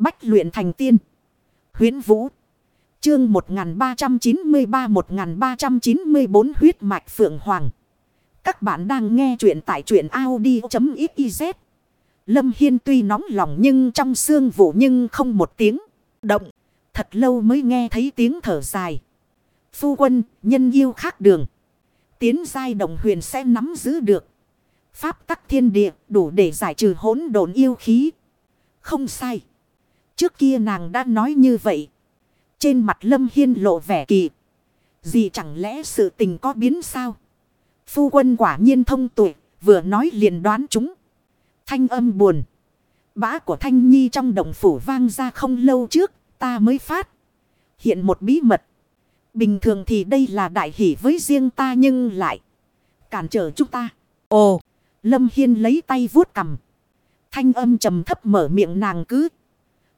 Bách luyện thành tiên. Huyến Vũ. Chương 1393-1394 huyết mạch Phượng Hoàng. Các bạn đang nghe truyện tại truyện Audi.xyz. Lâm Hiên tuy nóng lòng nhưng trong xương vụ nhưng không một tiếng động. Thật lâu mới nghe thấy tiếng thở dài. Phu quân, nhân yêu khác đường. Tiến giai đồng huyền sẽ nắm giữ được. Pháp tắc thiên địa đủ để giải trừ hỗn độn yêu khí. Không sai. Trước kia nàng đã nói như vậy. Trên mặt Lâm Hiên lộ vẻ kỳ. Gì chẳng lẽ sự tình có biến sao? Phu quân quả nhiên thông tuệ, vừa nói liền đoán chúng. Thanh âm buồn. Bã của Thanh Nhi trong đồng phủ vang ra không lâu trước, ta mới phát. Hiện một bí mật. Bình thường thì đây là đại hỷ với riêng ta nhưng lại cản trở chúng ta. Ồ, Lâm Hiên lấy tay vuốt cầm. Thanh âm trầm thấp mở miệng nàng cứ.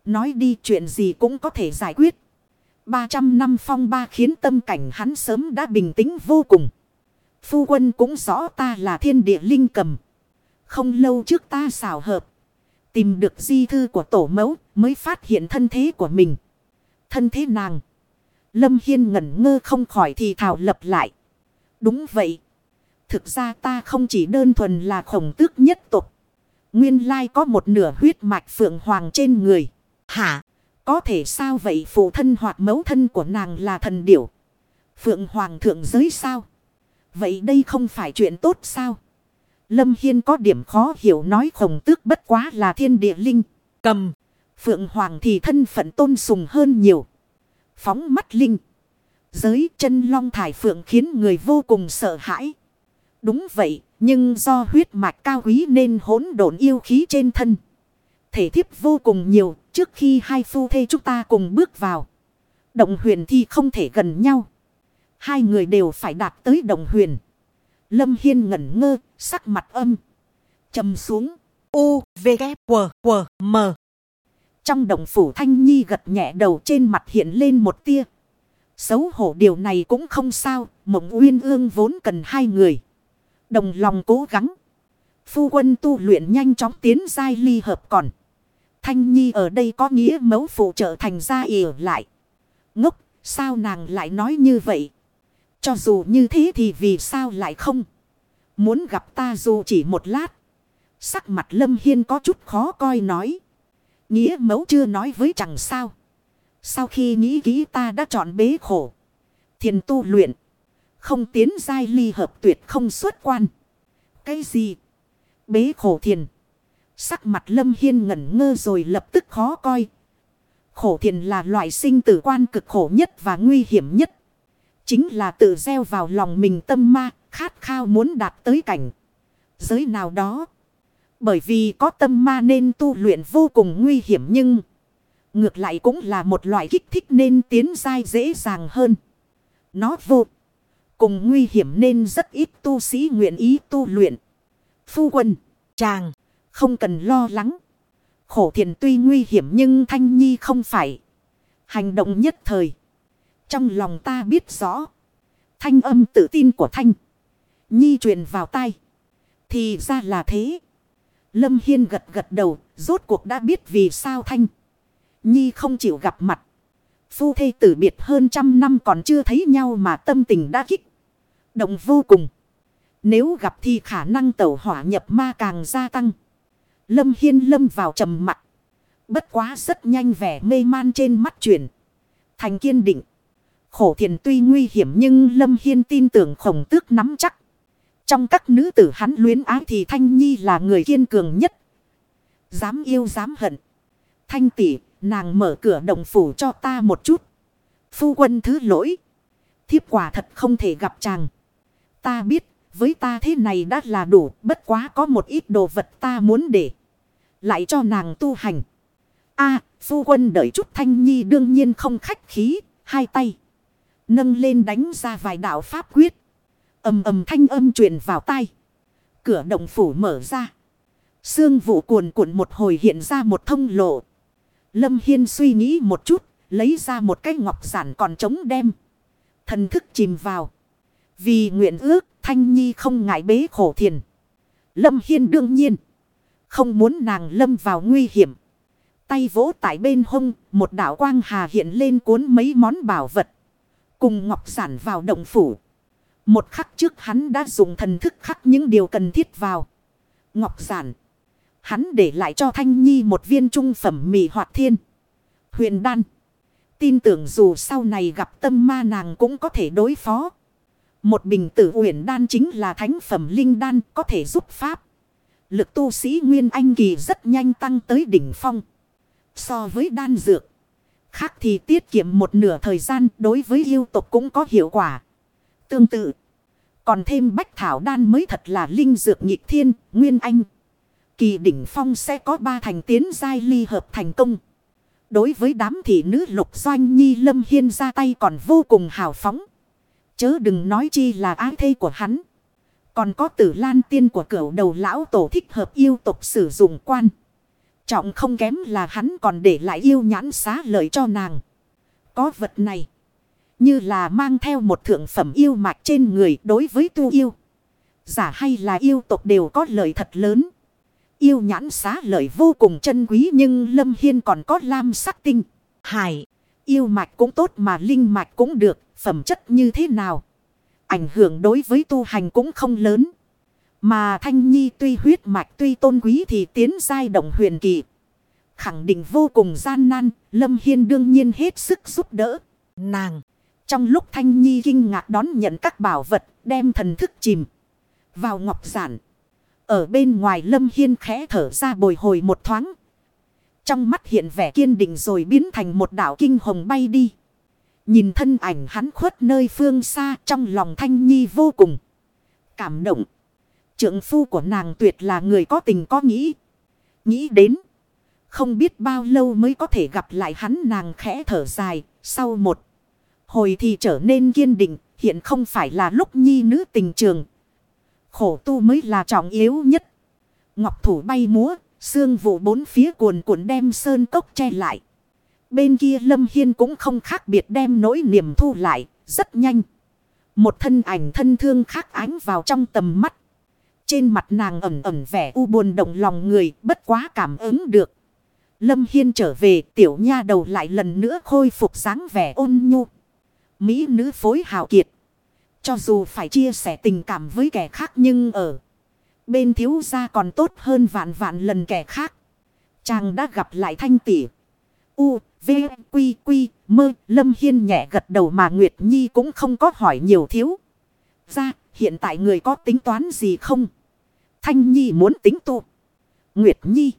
Nói đi chuyện gì cũng có thể giải quyết. 300 năm phong ba khiến tâm cảnh hắn sớm đã bình tĩnh vô cùng. Phu quân cũng rõ ta là thiên địa linh cầm. Không lâu trước ta xảo hợp. Tìm được di thư của tổ mẫu mới phát hiện thân thế của mình. Thân thế nàng. Lâm Hiên ngẩn ngơ không khỏi thì thảo lập lại. Đúng vậy. Thực ra ta không chỉ đơn thuần là khổng tước nhất tục. Nguyên lai có một nửa huyết mạch phượng hoàng trên người. Hả? Có thể sao vậy phụ thân hoặc mẫu thân của nàng là thần điểu. Phượng hoàng thượng giới sao? Vậy đây không phải chuyện tốt sao? Lâm Hiên có điểm khó hiểu nói khổng tước bất quá là thiên địa linh. Cầm. Phượng hoàng thì thân phận tôn sùng hơn nhiều. Phóng mắt linh. Giới chân long thải phượng khiến người vô cùng sợ hãi. Đúng vậy, nhưng do huyết mạch cao quý nên hỗn độn yêu khí trên thân. Thể thiếp vô cùng nhiều, trước khi hai phu thê chúng ta cùng bước vào. Động huyền thì không thể gần nhau. Hai người đều phải đạt tới động huyền. Lâm Hiên ngẩn ngơ, sắc mặt âm. trầm xuống. U, V, K, W, W, M. Trong động phủ Thanh Nhi gật nhẹ đầu trên mặt hiện lên một tia. Xấu hổ điều này cũng không sao, mộng uyên ương vốn cần hai người. Đồng lòng cố gắng. Phu quân tu luyện nhanh chóng tiến giai ly hợp còn. Thanh Nhi ở đây có nghĩa mẫu phụ trợ thành ra ỉa lại. Ngốc, sao nàng lại nói như vậy? Cho dù như thế thì vì sao lại không? Muốn gặp ta dù chỉ một lát. Sắc mặt Lâm Hiên có chút khó coi nói. Nghĩa mẫu chưa nói với chẳng sao. Sau khi nghĩ kỹ ta đã chọn bế khổ. Thiền tu luyện. Không tiến giai ly hợp tuyệt không xuất quan. Cái gì? Bế khổ thiền. Sắc mặt lâm hiên ngẩn ngơ rồi lập tức khó coi. Khổ thiền là loại sinh tử quan cực khổ nhất và nguy hiểm nhất. Chính là tự gieo vào lòng mình tâm ma, khát khao muốn đạt tới cảnh. Giới nào đó. Bởi vì có tâm ma nên tu luyện vô cùng nguy hiểm nhưng... Ngược lại cũng là một loại kích thích nên tiến dai dễ dàng hơn. Nó vô cùng nguy hiểm nên rất ít tu sĩ nguyện ý tu luyện. Phu quân, chàng, không cần lo lắng. Khổ thiền tuy nguy hiểm nhưng Thanh Nhi không phải. Hành động nhất thời. Trong lòng ta biết rõ. Thanh âm tự tin của Thanh. Nhi truyền vào tay. Thì ra là thế. Lâm Hiên gật gật đầu. Rốt cuộc đã biết vì sao Thanh. Nhi không chịu gặp mặt. Phu thê tử biệt hơn trăm năm còn chưa thấy nhau mà tâm tình đã kích. Động vô cùng. Nếu gặp thì khả năng tẩu hỏa nhập ma càng gia tăng. Lâm Hiên lâm vào trầm mặt. Bất quá rất nhanh vẻ mê man trên mắt chuyển. Thành kiên định. Khổ thiền tuy nguy hiểm nhưng Lâm Hiên tin tưởng khổng tước nắm chắc. Trong các nữ tử hắn luyến ái thì Thanh Nhi là người kiên cường nhất. Dám yêu dám hận. Thanh tỷ, nàng mở cửa đồng phủ cho ta một chút. Phu quân thứ lỗi. Thiếp quả thật không thể gặp chàng. Ta biết, với ta thế này đã là đủ, bất quá có một ít đồ vật ta muốn để. Lại cho nàng tu hành. a phu quân đợi chút thanh nhi đương nhiên không khách khí, hai tay. Nâng lên đánh ra vài đạo pháp quyết. ầm ầm thanh âm truyền vào tay. Cửa động phủ mở ra. Sương vụ cuồn cuộn một hồi hiện ra một thông lộ. Lâm Hiên suy nghĩ một chút, lấy ra một cái ngọc giản còn trống đem. Thần thức chìm vào. Vì nguyện ước, Thanh Nhi không ngại bế khổ thiền. Lâm Hiên đương nhiên. Không muốn nàng lâm vào nguy hiểm. tay vỗ tại bên hông, một đạo quang hà hiện lên cuốn mấy món bảo vật. Cùng ngọc sản vào động phủ. Một khắc trước hắn đã dùng thần thức khắc những điều cần thiết vào. Ngọc giản. Hắn để lại cho Thanh Nhi một viên trung phẩm mì hoạt thiên. Huyền đan. Tin tưởng dù sau này gặp tâm ma nàng cũng có thể đối phó. Một bình tử huyền đan chính là thánh phẩm linh đan có thể giúp pháp. Lực tu sĩ Nguyên Anh Kỳ rất nhanh tăng tới đỉnh phong. So với đan dược. Khác thì tiết kiệm một nửa thời gian đối với yêu tục cũng có hiệu quả. Tương tự. Còn thêm bách thảo đan mới thật là linh dược nhịp thiên, Nguyên Anh. Kỳ đỉnh phong sẽ có ba thành tiến giai ly hợp thành công. Đối với đám thị nữ lục doanh nhi lâm hiên ra tay còn vô cùng hào phóng. Chớ đừng nói chi là ái thê của hắn. Còn có tử lan tiên của cửu đầu lão tổ thích hợp yêu tục sử dụng quan. Trọng không kém là hắn còn để lại yêu nhãn xá lợi cho nàng. Có vật này. Như là mang theo một thượng phẩm yêu mạch trên người đối với tu yêu. Giả hay là yêu tục đều có lợi thật lớn. Yêu nhãn xá lợi vô cùng chân quý nhưng Lâm Hiên còn có lam sắc tinh. Hải. Yêu mạch cũng tốt mà linh mạch cũng được. Phẩm chất như thế nào? Ảnh hưởng đối với tu hành cũng không lớn. Mà Thanh Nhi tuy huyết mạch tuy tôn quý thì tiến giai động huyền kỳ. Khẳng định vô cùng gian nan, Lâm Hiên đương nhiên hết sức giúp đỡ. Nàng, trong lúc Thanh Nhi kinh ngạc đón nhận các bảo vật, đem thần thức chìm vào ngọc giản. Ở bên ngoài Lâm Hiên khẽ thở ra bồi hồi một thoáng. Trong mắt hiện vẻ kiên định rồi biến thành một đảo kinh hồng bay đi. Nhìn thân ảnh hắn khuất nơi phương xa, trong lòng Thanh Nhi vô cùng cảm động. Trượng phu của nàng tuyệt là người có tình có nghĩ. Nghĩ đến. Không biết bao lâu mới có thể gặp lại hắn, nàng khẽ thở dài. Sau một hồi thì trở nên kiên định. Hiện không phải là lúc nhi nữ tình trường. Khổ tu mới là trọng yếu nhất. Ngọc thủ bay múa. Sương vụ bốn phía cuồn cuộn đem sơn cốc che lại. Bên kia Lâm Hiên cũng không khác biệt đem nỗi niềm thu lại. Rất nhanh. Một thân ảnh thân thương khác ánh vào trong tầm mắt. Trên mặt nàng ẩm ẩm vẻ u buồn động lòng người, bất quá cảm ứng được. Lâm Hiên trở về, tiểu nha đầu lại lần nữa khôi phục dáng vẻ ôn nhu. Mỹ nữ phối hào kiệt. Cho dù phải chia sẻ tình cảm với kẻ khác nhưng ở bên thiếu gia còn tốt hơn vạn vạn lần kẻ khác. Chàng đã gặp lại thanh tỷ. U, V, Quy, Quy, Mơ, Lâm Hiên nhẹ gật đầu mà Nguyệt Nhi cũng không có hỏi nhiều thiếu. Ra, hiện tại người có tính toán gì không? Thanh Nhi muốn tính tu. Nguyệt Nhi.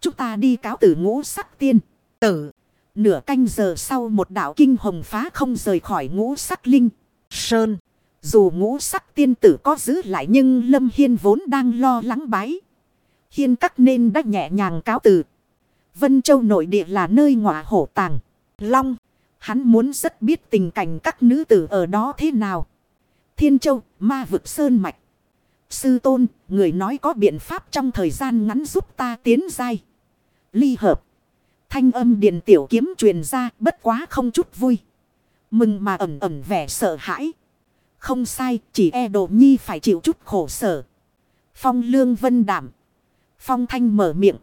Chúng ta đi cáo tử ngũ sắc tiên. Tử. Nửa canh giờ sau một đạo kinh hồng phá không rời khỏi ngũ sắc linh. Sơn. Dù ngũ sắc tiên tử có giữ lại nhưng Lâm Hiên vốn đang lo lắng bái. Hiên cắt nên đã nhẹ nhàng cáo từ Vân Châu nội địa là nơi ngọa hổ tàng. Long. Hắn muốn rất biết tình cảnh các nữ tử ở đó thế nào. Thiên Châu, ma vực sơn mạch. Sư tôn, người nói có biện pháp trong thời gian ngắn giúp ta tiến dai. Ly hợp. Thanh âm điện tiểu kiếm truyền ra bất quá không chút vui. Mừng mà ẩm ẩm vẻ sợ hãi. Không sai, chỉ e đồ nhi phải chịu chút khổ sở. Phong lương vân đảm. Phong thanh mở miệng.